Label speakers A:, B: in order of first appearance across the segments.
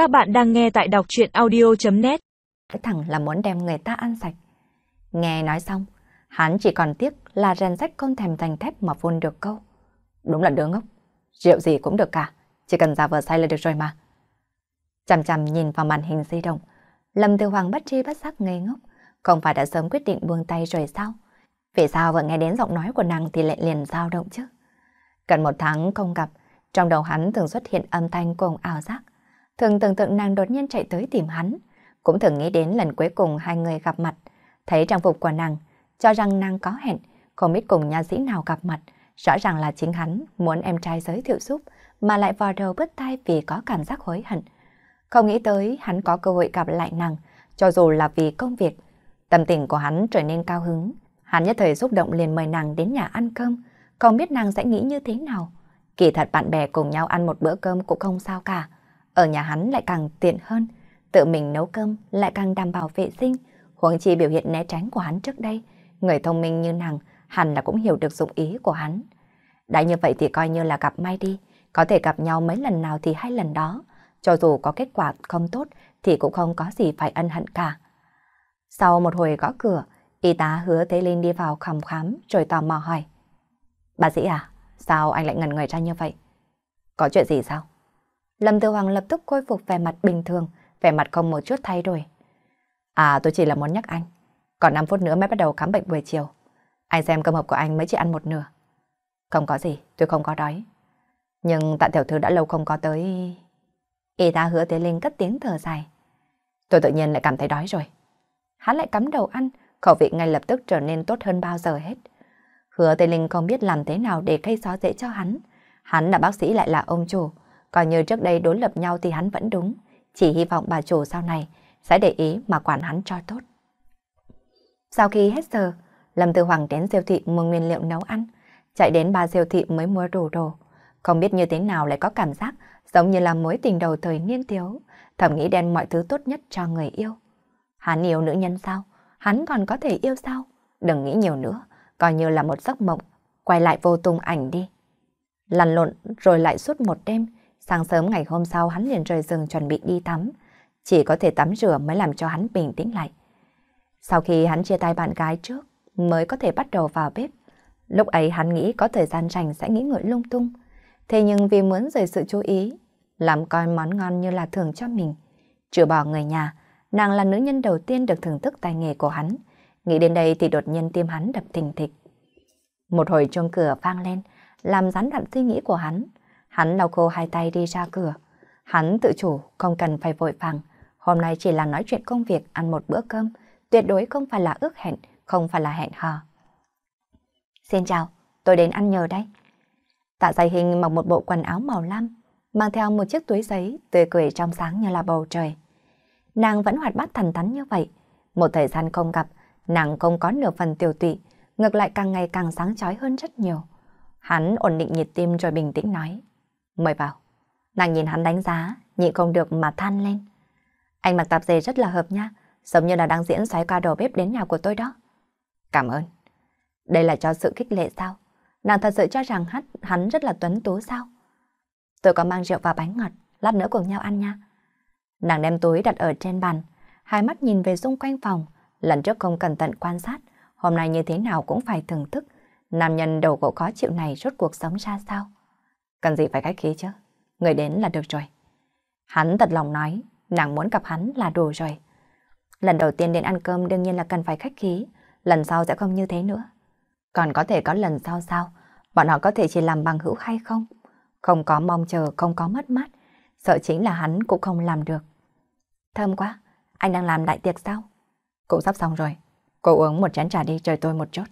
A: Các bạn đang nghe tại đọc chuyện audio.net
B: Thẳng là muốn đem người ta ăn sạch. Nghe nói xong, hắn chỉ còn tiếc là rèn sách con thèm thành thép mà phun được câu. Đúng là đứa ngốc. Rượu gì cũng được cả, chỉ cần giả vờ say là được rồi mà. Chằm chằm nhìn vào màn hình di động, Lâm Tiêu Hoàng bất tri bất giác ngây ngốc, không phải đã sớm quyết định buông tay rồi sao? Vì sao vừa nghe đến giọng nói của nàng thì lại liền dao động chứ? Gần một tháng không gặp, trong đầu hắn thường xuất hiện âm thanh cùng ảo giác. Thường tưởng tượng nàng đột nhiên chạy tới tìm hắn. Cũng thường nghĩ đến lần cuối cùng hai người gặp mặt. Thấy trang phục của nàng, cho rằng nàng có hẹn, không biết cùng nhà sĩ nào gặp mặt. Rõ ràng là chính hắn muốn em trai giới thiệu giúp, mà lại vò đầu bứt tai vì có cảm giác hối hận. Không nghĩ tới hắn có cơ hội gặp lại nàng, cho dù là vì công việc. Tâm tình của hắn trở nên cao hứng. Hắn nhất thời xúc động liền mời nàng đến nhà ăn cơm, không biết nàng sẽ nghĩ như thế nào. Kỳ thật bạn bè cùng nhau ăn một bữa cơm cũng không sao cả. Ở nhà hắn lại càng tiện hơn, tự mình nấu cơm lại càng đảm bảo vệ sinh. Huống chi biểu hiện né tránh của hắn trước đây, người thông minh như nàng hẳn là cũng hiểu được dụng ý của hắn. Đã như vậy thì coi như là gặp may đi, có thể gặp nhau mấy lần nào thì hai lần đó. Cho dù có kết quả không tốt thì cũng không có gì phải ân hận cả. Sau một hồi gõ cửa, y tá hứa Thế Linh đi vào khám khám rồi tò mò hỏi. Bác sĩ à, sao anh lại ngần người ra như vậy? Có chuyện gì sao? Lâm Tư Hoàng lập tức khôi phục vẻ mặt bình thường, vẻ mặt không một chút thay đổi. À tôi chỉ là muốn nhắc anh, còn 5 phút nữa mới bắt đầu khám bệnh buổi chiều. Anh xem cơm hộp của anh mới chỉ ăn một nửa. Không có gì, tôi không có đói. Nhưng tạ tiểu thư đã lâu không có tới... Y tá hứa Thế Linh cất tiếng thở dài. Tôi tự nhiên lại cảm thấy đói rồi. Hắn lại cắm đầu ăn, khẩu vị ngay lập tức trở nên tốt hơn bao giờ hết. Hứa Tây Linh không biết làm thế nào để cây gió dễ cho hắn. Hắn là bác sĩ lại là ông chủ. Còn như trước đây đối lập nhau thì hắn vẫn đúng. Chỉ hy vọng bà chủ sau này sẽ để ý mà quản hắn cho tốt. Sau khi hết giờ, Lâm Tư Hoàng đến siêu thị mua nguyên liệu nấu ăn. Chạy đến ba siêu thị mới mua đủ đồ. Không biết như thế nào lại có cảm giác giống như là mối tình đầu thời niên thiếu. Thầm nghĩ đem mọi thứ tốt nhất cho người yêu. Hắn yêu nữ nhân sao? Hắn còn có thể yêu sao? Đừng nghĩ nhiều nữa coi như là một giấc mộng, quay lại vô tung ảnh đi. Lăn lộn rồi lại suốt một đêm, sáng sớm ngày hôm sau hắn liền rời giường chuẩn bị đi tắm. Chỉ có thể tắm rửa mới làm cho hắn bình tĩnh lại. Sau khi hắn chia tay bạn gái trước, mới có thể bắt đầu vào bếp. Lúc ấy hắn nghĩ có thời gian rảnh sẽ nghĩ ngợi lung tung. Thế nhưng vì muốn rời sự chú ý, làm coi món ngon như là thưởng cho mình. Trừ bỏ người nhà, nàng là nữ nhân đầu tiên được thưởng thức tài nghề của hắn. Nghĩ đến đây thì đột nhiên tim hắn đập thình thịch. Một hồi chuông cửa vang lên, làm gián đoạn suy nghĩ của hắn. Hắn lau khô hai tay đi ra cửa. Hắn tự chủ, không cần phải vội vàng. Hôm nay chỉ là nói chuyện công việc, ăn một bữa cơm. Tuyệt đối không phải là ước hẹn, không phải là hẹn hò. Xin chào, tôi đến ăn nhờ đây. Tạ dày hình mặc một bộ quần áo màu lam, mang theo một chiếc túi giấy, tươi cười trong sáng như là bầu trời. Nàng vẫn hoạt bát thần tắn như vậy. Một thời gian không gặp, nàng không có nửa phần tiểu tụy, ngược lại càng ngày càng sáng chói hơn rất nhiều. Hắn ổn định nhịp tim rồi bình tĩnh nói. Mời vào. Nàng nhìn hắn đánh giá, nhịn không được mà than lên. Anh mặc tạp dề rất là hợp nha, giống như là đang diễn xoáy qua đầu bếp đến nhà của tôi đó. Cảm ơn. Đây là cho sự khích lệ sao? Nàng thật sự cho rằng hát hắn rất là tuấn tú sao? Tôi có mang rượu và bánh ngọt, lát nữa cùng nhau ăn nha. Nàng đem túi đặt ở trên bàn, hai mắt nhìn về xung quanh phòng, Lần trước không cẩn thận quan sát, hôm nay như thế nào cũng phải thưởng thức. Nam nhân đầu gỗ khó chịu này rốt cuộc sống ra sao? Cần gì phải khách khí chứ? Người đến là được rồi. Hắn thật lòng nói, nàng muốn gặp hắn là đủ rồi. Lần đầu tiên đến ăn cơm đương nhiên là cần phải khách khí, lần sau sẽ không như thế nữa. Còn có thể có lần sau sao? Bọn họ có thể chỉ làm bằng hữu hay không? Không có mong chờ, không có mất mát. Sợ chính là hắn cũng không làm được. Thơm quá, anh đang làm đại tiệc sao? Cũng sắp xong rồi. Cô uống một chén trà đi chờ tôi một chút.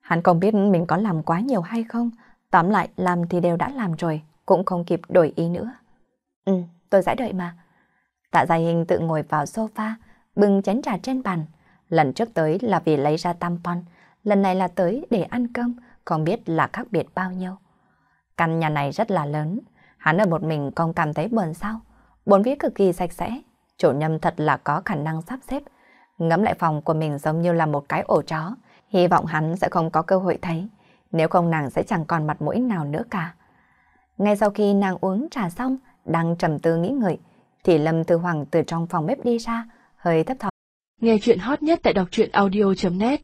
B: Hắn không biết mình có làm quá nhiều hay không. Tóm lại làm thì đều đã làm rồi. Cũng không kịp đổi ý nữa. Ừ, tôi sẽ đợi mà. Tạ Gia Hình tự ngồi vào sofa, bưng chén trà trên bàn. Lần trước tới là vì lấy ra tampon, lần này là tới để ăn cơm, không biết là khác biệt bao nhiêu. Căn nhà này rất là lớn, hắn ở một mình không cảm thấy buồn sao. Bốn phía cực kỳ sạch sẽ, chủ nhâm thật là có khả năng sắp xếp, Ngắm lại phòng của mình giống như là một cái ổ chó. Hy vọng hắn sẽ không có cơ hội thấy. Nếu không nàng sẽ chẳng còn mặt mũi nào nữa cả. Ngay sau khi nàng uống trà xong, đang trầm tư nghĩ ngợi, thì Lâm Tư Hoàng từ trong phòng bếp đi ra, hơi thấp thỏm.
A: Nghe chuyện hot nhất tại đọc truyện audio.net